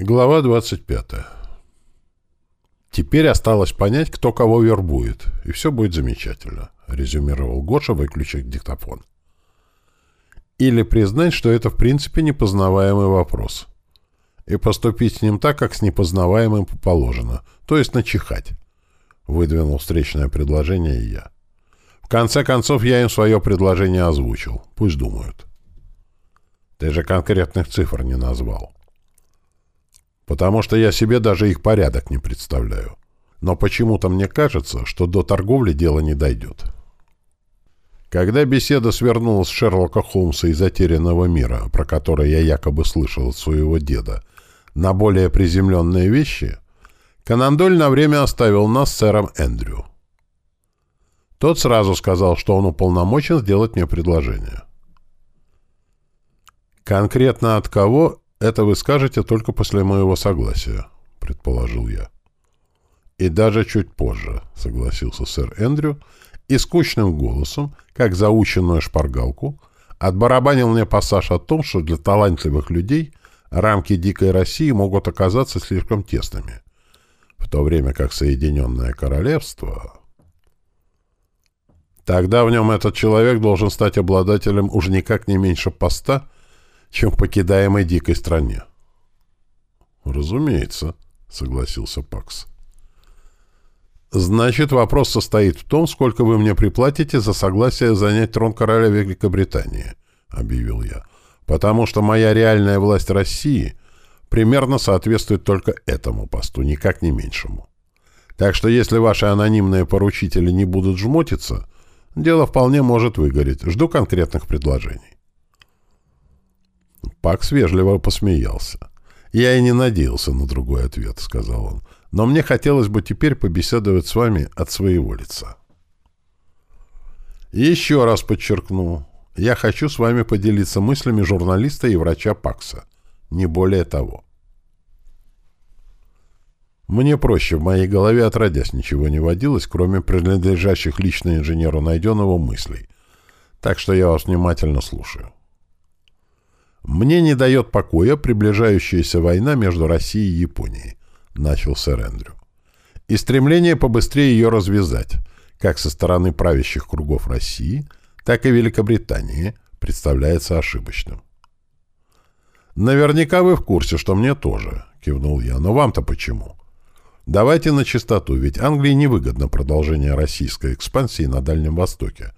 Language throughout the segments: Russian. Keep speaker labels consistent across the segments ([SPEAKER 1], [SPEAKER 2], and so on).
[SPEAKER 1] Глава 25. «Теперь осталось понять, кто кого вербует, и все будет замечательно», — резюмировал Гоша, выключив диктофон. «Или признать, что это в принципе непознаваемый вопрос, и поступить с ним так, как с непознаваемым положено, то есть начихать», — выдвинул встречное предложение и я. «В конце концов, я им свое предложение озвучил. Пусть думают». «Ты же конкретных цифр не назвал» потому что я себе даже их порядок не представляю. Но почему-то мне кажется, что до торговли дело не дойдет. Когда беседа свернула с Шерлока Холмса из «Затерянного мира», про который я якобы слышал от своего деда, на более приземленные вещи, Канандоль на время оставил нас с сэром Эндрю. Тот сразу сказал, что он уполномочен сделать мне предложение. Конкретно от кого «Это вы скажете только после моего согласия», — предположил я. «И даже чуть позже», — согласился сэр Эндрю, и скучным голосом, как заученную шпаргалку, отбарабанил мне пассаж о том, что для талантливых людей рамки дикой России могут оказаться слишком тесными, в то время как Соединенное Королевство... Тогда в нем этот человек должен стать обладателем уж никак не меньше поста, чем в покидаемой дикой стране. «Разумеется», — согласился Пакс. «Значит, вопрос состоит в том, сколько вы мне приплатите за согласие занять трон короля Великобритании», — объявил я. «Потому что моя реальная власть России примерно соответствует только этому посту, никак не меньшему. Так что если ваши анонимные поручители не будут жмотиться, дело вполне может выгореть. Жду конкретных предложений». Пакс вежливо посмеялся. «Я и не надеялся на другой ответ», — сказал он. «Но мне хотелось бы теперь побеседовать с вами от своего лица». «Еще раз подчеркну. Я хочу с вами поделиться мыслями журналиста и врача Пакса. Не более того». Мне проще, в моей голове отродясь ничего не водилось, кроме принадлежащих лично инженеру найденного мыслей. Так что я вас внимательно слушаю. «Мне не дает покоя приближающаяся война между Россией и Японией», — начал сэр Эндрю. «И стремление побыстрее ее развязать, как со стороны правящих кругов России, так и Великобритании, представляется ошибочным». «Наверняка вы в курсе, что мне тоже», — кивнул я. «Но вам-то почему?» «Давайте на чистоту, ведь Англии невыгодно продолжение российской экспансии на Дальнем Востоке,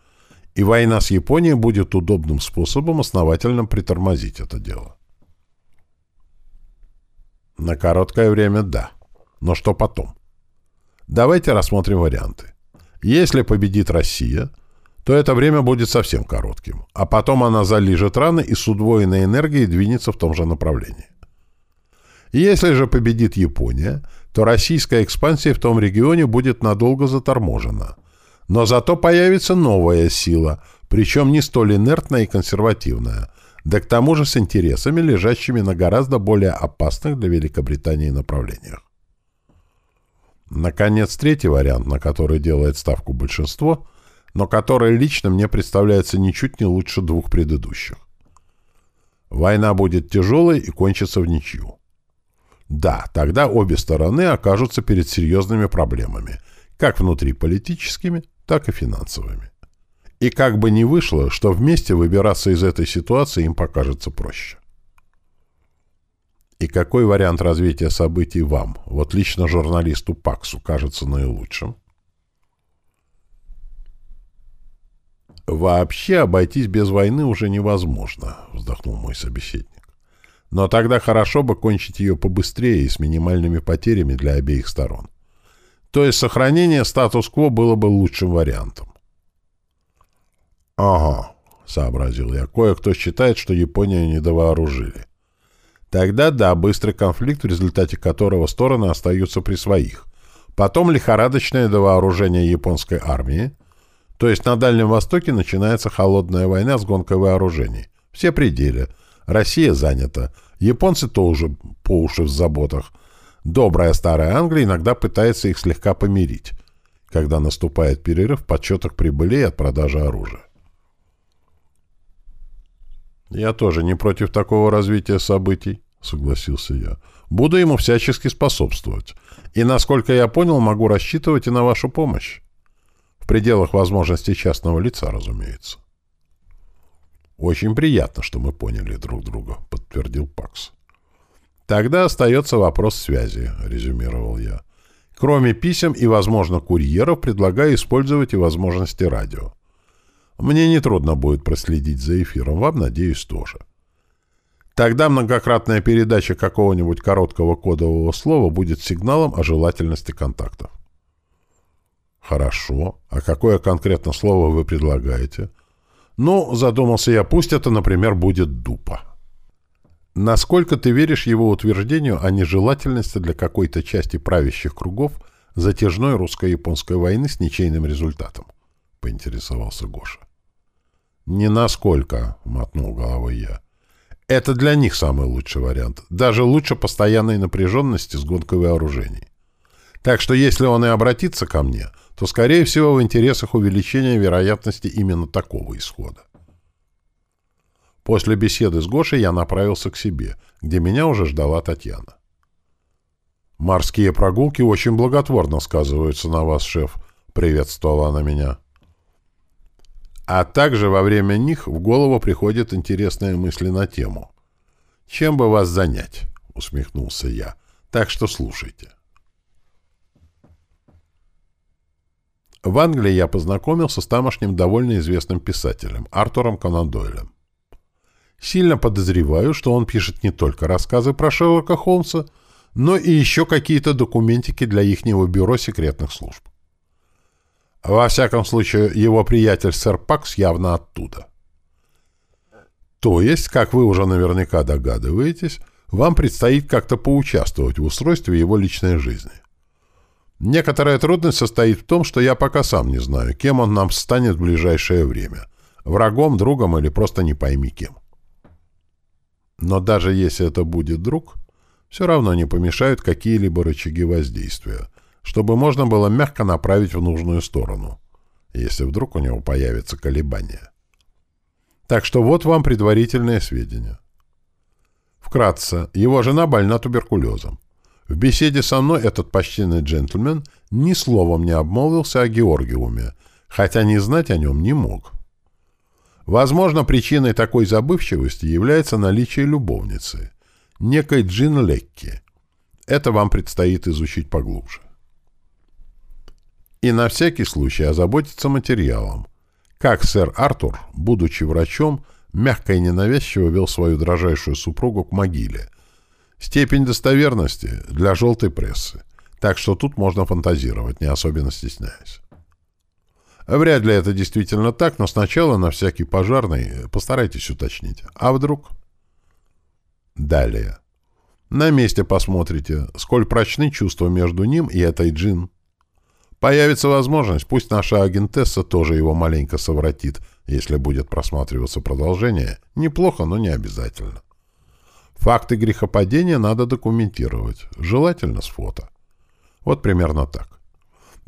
[SPEAKER 1] и война с Японией будет удобным способом основательно притормозить это дело. На короткое время – да. Но что потом? Давайте рассмотрим варианты. Если победит Россия, то это время будет совсем коротким, а потом она залижет раны и с удвоенной энергией двинется в том же направлении. Если же победит Япония, то российская экспансия в том регионе будет надолго заторможена – но зато появится новая сила, причем не столь инертная и консервативная, да к тому же с интересами, лежащими на гораздо более опасных для Великобритании направлениях. Наконец, третий вариант, на который делает ставку большинство, но который лично мне представляется ничуть не лучше двух предыдущих. Война будет тяжелой и кончится в ничью. Да, тогда обе стороны окажутся перед серьезными проблемами, как внутриполитическими, так и финансовыми. И как бы ни вышло, что вместе выбираться из этой ситуации им покажется проще. И какой вариант развития событий вам, вот лично журналисту Паксу, кажется наилучшим? «Вообще обойтись без войны уже невозможно», — вздохнул мой собеседник. «Но тогда хорошо бы кончить ее побыстрее и с минимальными потерями для обеих сторон. То есть сохранение статус-кво было бы лучшим вариантом. «Ага», — сообразил я, — «кое-кто считает, что Японию недовооружили. Тогда да, быстрый конфликт, в результате которого стороны остаются при своих. Потом лихорадочное довооружение японской армии. То есть на Дальнем Востоке начинается холодная война с гонкой вооружений. Все пределы. Россия занята. Японцы тоже по уши в заботах. Добрая старая Англия иногда пытается их слегка помирить, когда наступает перерыв в подсчетах прибылей от продажи оружия. «Я тоже не против такого развития событий», — согласился я. Буду ему всячески способствовать. И, насколько я понял, могу рассчитывать и на вашу помощь. В пределах возможностей частного лица, разумеется. «Очень приятно, что мы поняли друг друга», — подтвердил Пакс. «Тогда остается вопрос связи», — резюмировал я. «Кроме писем и, возможно, курьеров, предлагаю использовать и возможности радио. Мне нетрудно будет проследить за эфиром, вам, надеюсь, тоже. Тогда многократная передача какого-нибудь короткого кодового слова будет сигналом о желательности контактов. Хорошо. А какое конкретно слово вы предлагаете? Ну, задумался я, пусть это, например, будет дупа. Насколько ты веришь его утверждению о нежелательности для какой-то части правящих кругов затяжной русско-японской войны с ничейным результатом? — поинтересовался Гоша. «Не насколько», — мотнул головой я. Это для них самый лучший вариант. Даже лучше постоянной напряженности с гонкой вооружений. Так что если он и обратится ко мне, то, скорее всего, в интересах увеличения вероятности именно такого исхода. После беседы с Гошей я направился к себе, где меня уже ждала Татьяна. «Морские прогулки очень благотворно сказываются на вас, шеф», — приветствовала она меня. А также во время них в голову приходят интересные мысли на тему. «Чем бы вас занять?» — усмехнулся я. «Так что слушайте». В Англии я познакомился с тамошним довольно известным писателем Артуром Конан Дойлем. Сильно подозреваю, что он пишет не только рассказы про Шерлока Холмса, но и еще какие-то документики для ихнего бюро секретных служб. Во всяком случае, его приятель сэр Пакс явно оттуда. То есть, как вы уже наверняка догадываетесь, вам предстоит как-то поучаствовать в устройстве его личной жизни. Некоторая трудность состоит в том, что я пока сам не знаю, кем он нам станет в ближайшее время. Врагом, другом или просто не пойми кем. Но даже если это будет друг, все равно не помешают какие-либо рычаги воздействия, чтобы можно было мягко направить в нужную сторону, если вдруг у него появятся колебания. Так что вот вам предварительные сведения. Вкратце, его жена больна туберкулезом. В беседе со мной этот почтенный джентльмен ни словом не обмолвился о Георгиуме, хотя не знать о нем не мог. Возможно, причиной такой забывчивости является наличие любовницы, некой Джин Лекки. Это вам предстоит изучить поглубже. И на всякий случай озаботиться материалом. Как сэр Артур, будучи врачом, мягко и ненавязчиво вел свою дрожайшую супругу к могиле. Степень достоверности для желтой прессы. Так что тут можно фантазировать, не особенно стесняясь. Вряд ли это действительно так, но сначала на всякий пожарный постарайтесь уточнить. А вдруг? Далее. На месте посмотрите, сколь прочны чувства между ним и этой джин. Появится возможность, пусть наша агентесса тоже его маленько совратит, если будет просматриваться продолжение. Неплохо, но не обязательно. Факты грехопадения надо документировать, желательно с фото. Вот примерно так.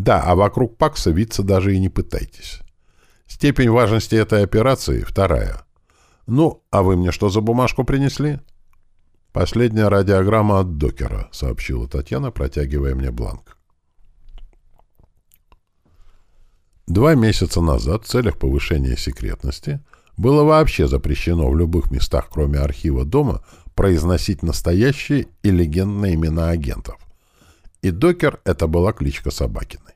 [SPEAKER 1] Да, а вокруг Пакса виться даже и не пытайтесь. Степень важности этой операции вторая. Ну, а вы мне что за бумажку принесли? Последняя радиограмма от докера, сообщила Татьяна, протягивая мне бланк. Два месяца назад в целях повышения секретности было вообще запрещено в любых местах, кроме архива дома, произносить настоящие и легендные имена агентов. И Докер — это была кличка Собакиной.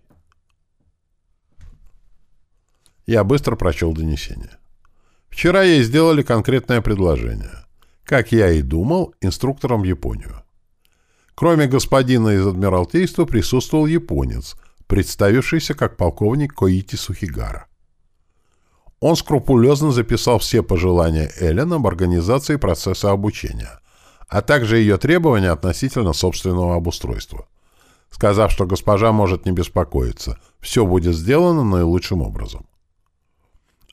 [SPEAKER 1] Я быстро прочел донесение. Вчера ей сделали конкретное предложение. Как я и думал, инструктором в Японию. Кроме господина из Адмиралтейства присутствовал японец — представившийся как полковник Коити Сухигара. Он скрупулезно записал все пожелания Эллен об организации процесса обучения, а также ее требования относительно собственного обустройства, сказав, что госпожа может не беспокоиться, все будет сделано наилучшим образом.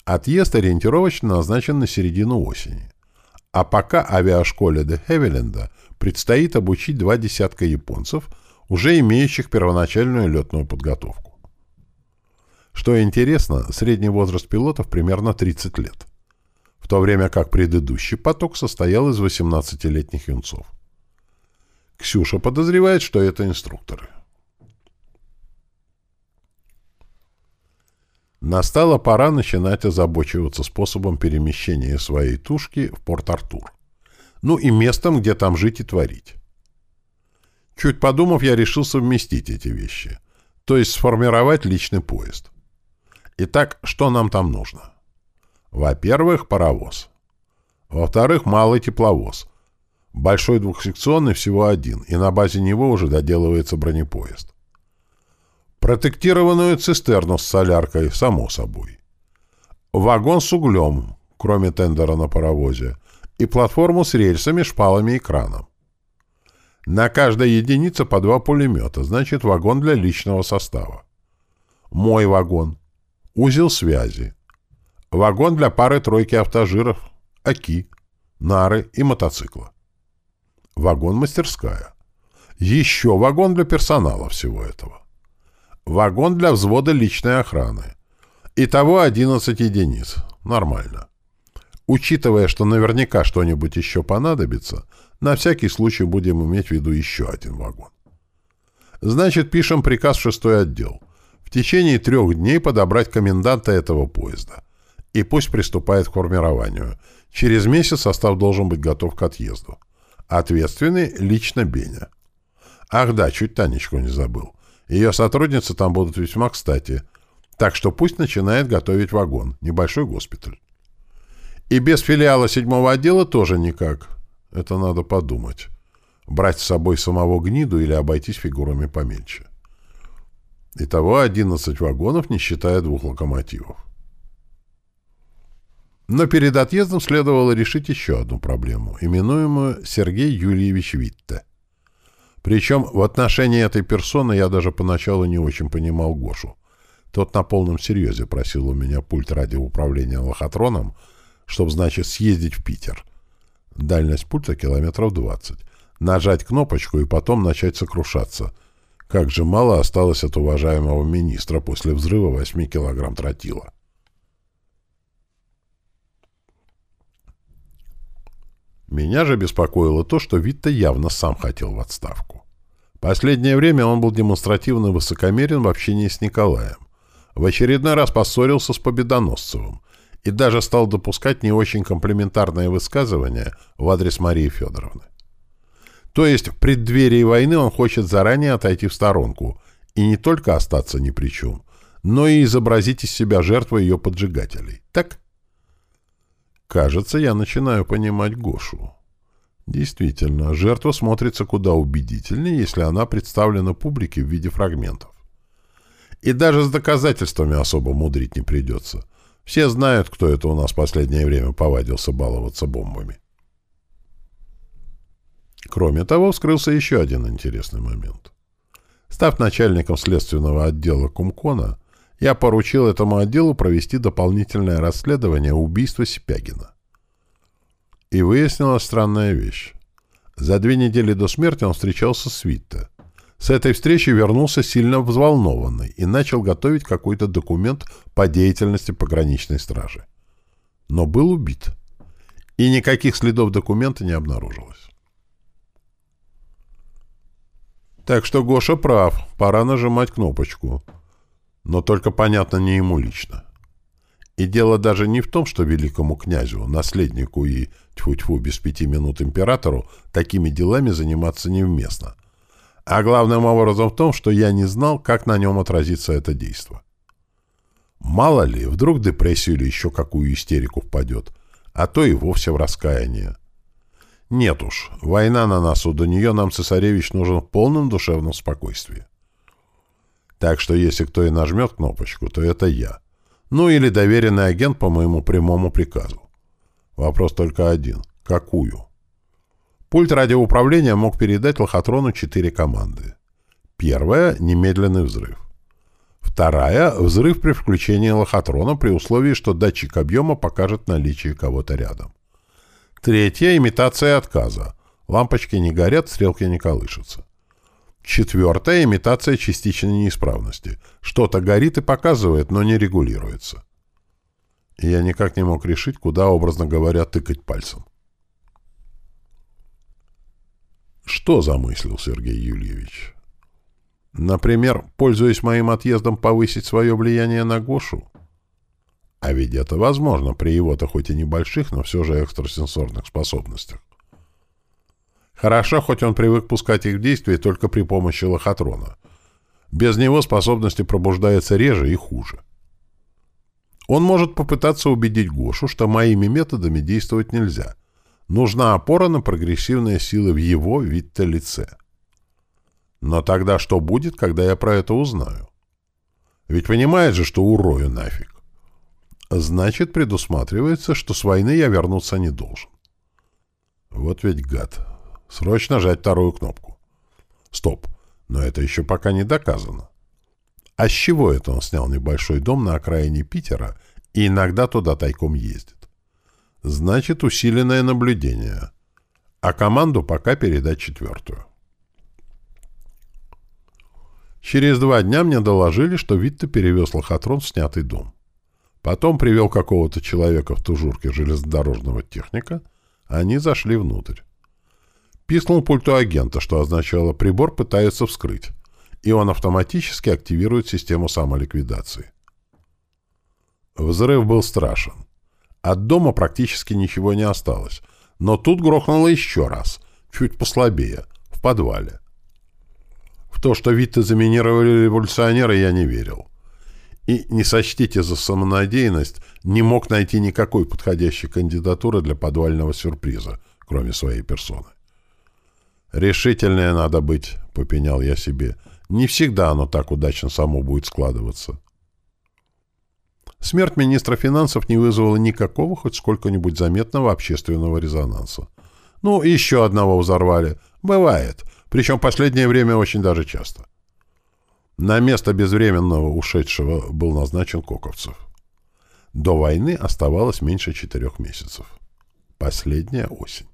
[SPEAKER 1] Отъезд ориентировочно назначен на середину осени. А пока авиашколе де Хевиленда предстоит обучить два десятка японцев – уже имеющих первоначальную летную подготовку. Что интересно, средний возраст пилотов примерно 30 лет, в то время как предыдущий поток состоял из 18-летних юнцов. Ксюша подозревает, что это инструкторы. Настала пора начинать озабочиваться способом перемещения своей тушки в Порт-Артур. Ну и местом, где там жить и творить. Чуть подумав, я решил совместить эти вещи. То есть сформировать личный поезд. Итак, что нам там нужно? Во-первых, паровоз. Во-вторых, малый тепловоз. Большой двухсекционный всего один, и на базе него уже доделывается бронепоезд. Протектированную цистерну с соляркой, само собой. Вагон с углем, кроме тендера на паровозе, и платформу с рельсами, шпалами и краном. На каждой единице по два пулемета, значит вагон для личного состава. Мой вагон. Узел связи. Вагон для пары-тройки автожиров, оки, нары и мотоцикла. Вагон-мастерская. Еще вагон для персонала всего этого. Вагон для взвода личной охраны. Итого 11 единиц. Нормально. Учитывая, что наверняка что-нибудь еще понадобится, на всякий случай будем иметь в виду еще один вагон. Значит, пишем приказ в шестой отдел. В течение трех дней подобрать коменданта этого поезда. И пусть приступает к формированию. Через месяц состав должен быть готов к отъезду. Ответственный лично Беня. Ах да, чуть Танечку не забыл. Ее сотрудницы там будут весьма кстати. Так что пусть начинает готовить вагон, небольшой госпиталь. И без филиала седьмого отдела тоже никак. Это надо подумать. Брать с собой самого гниду или обойтись фигурами помельче. Итого 11 вагонов, не считая двух локомотивов. Но перед отъездом следовало решить еще одну проблему, именуемую Сергей Юльевич Витте. Причем в отношении этой персоны я даже поначалу не очень понимал Гошу. Тот на полном серьезе просил у меня пульт радиоуправления лохотроном, чтобы, значит, съездить в Питер. Дальность пульта километров 20. Нажать кнопочку и потом начать сокрушаться. Как же мало осталось от уважаемого министра после взрыва 8 килограмм тротила. Меня же беспокоило то, что Витта явно сам хотел в отставку. Последнее время он был демонстративно высокомерен в общении с Николаем. В очередной раз поссорился с Победоносцевым и даже стал допускать не очень комплиментарные высказывания в адрес Марии Федоровны. То есть в преддверии войны он хочет заранее отойти в сторонку и не только остаться ни при чем, но и изобразить из себя жертву ее поджигателей. Так? Кажется, я начинаю понимать Гошу. Действительно, жертва смотрится куда убедительнее, если она представлена публике в виде фрагментов. И даже с доказательствами особо мудрить не придется. Все знают, кто это у нас в последнее время повадился баловаться бомбами. Кроме того, вскрылся еще один интересный момент. Став начальником следственного отдела Кумкона, я поручил этому отделу провести дополнительное расследование убийства Сипягина. И выяснилась странная вещь. За две недели до смерти он встречался с Витте. С этой встречи вернулся сильно взволнованный и начал готовить какой-то документ по деятельности пограничной стражи. Но был убит. И никаких следов документа не обнаружилось. Так что Гоша прав, пора нажимать кнопочку. Но только понятно не ему лично. И дело даже не в том, что великому князю, наследнику и, тьфу-тьфу, без пяти минут императору, такими делами заниматься невместно. А главным образом в том, что я не знал, как на нем отразится это действо. Мало ли, вдруг депрессию или еще какую истерику впадет, а то и вовсе в раскаяние. Нет уж, война на носу, до нее нам цесаревич нужен в полном душевном спокойствии. Так что если кто и нажмет кнопочку, то это я. Ну или доверенный агент по моему прямому приказу. Вопрос только один. Какую? Пульт радиоуправления мог передать лохотрону четыре команды. Первая — немедленный взрыв. Вторая — взрыв при включении лохотрона при условии, что датчик объема покажет наличие кого-то рядом. Третья — имитация отказа. Лампочки не горят, стрелки не колышутся. Четвертая — имитация частичной неисправности. Что-то горит и показывает, но не регулируется. Я никак не мог решить, куда, образно говоря, тыкать пальцем. Что замыслил Сергей Юльевич? Например, пользуясь моим отъездом, повысить свое влияние на Гошу? А ведь это возможно при его-то хоть и небольших, но все же экстрасенсорных способностях. Хорошо, хоть он привык пускать их в действие только при помощи лохотрона. Без него способности пробуждаются реже и хуже. Он может попытаться убедить Гошу, что моими методами действовать нельзя. Нужна опора на прогрессивные силы в его вид-то лице. Но тогда что будет, когда я про это узнаю? Ведь понимает же, что урою нафиг. Значит, предусматривается, что с войны я вернуться не должен. Вот ведь гад. Срочно жать вторую кнопку. Стоп. Но это еще пока не доказано. А с чего это он снял небольшой дом на окраине Питера и иногда туда тайком ездит? Значит, усиленное наблюдение. А команду пока передать четвертую. Через два дня мне доложили, что Витте перевез лохотрон в снятый дом. Потом привел какого-то человека в тужурке железнодорожного техника, они зашли внутрь. Пискнул пульту агента, что означало «прибор пытается вскрыть», и он автоматически активирует систему самоликвидации. Взрыв был страшен. От дома практически ничего не осталось, но тут грохнуло еще раз, чуть послабее, в подвале. В то, что Витте заминировали революционеры, я не верил. И, не сочтите за самонадеянность, не мог найти никакой подходящей кандидатуры для подвального сюрприза, кроме своей персоны. «Решительнее надо быть», — попенял я себе. «Не всегда оно так удачно само будет складываться». Смерть министра финансов не вызвала никакого хоть сколько-нибудь заметного общественного резонанса. Ну, еще одного взорвали. Бывает. Причем последнее время очень даже часто. На место безвременного ушедшего был назначен Коковцев. До войны оставалось меньше четырех месяцев. Последняя осень.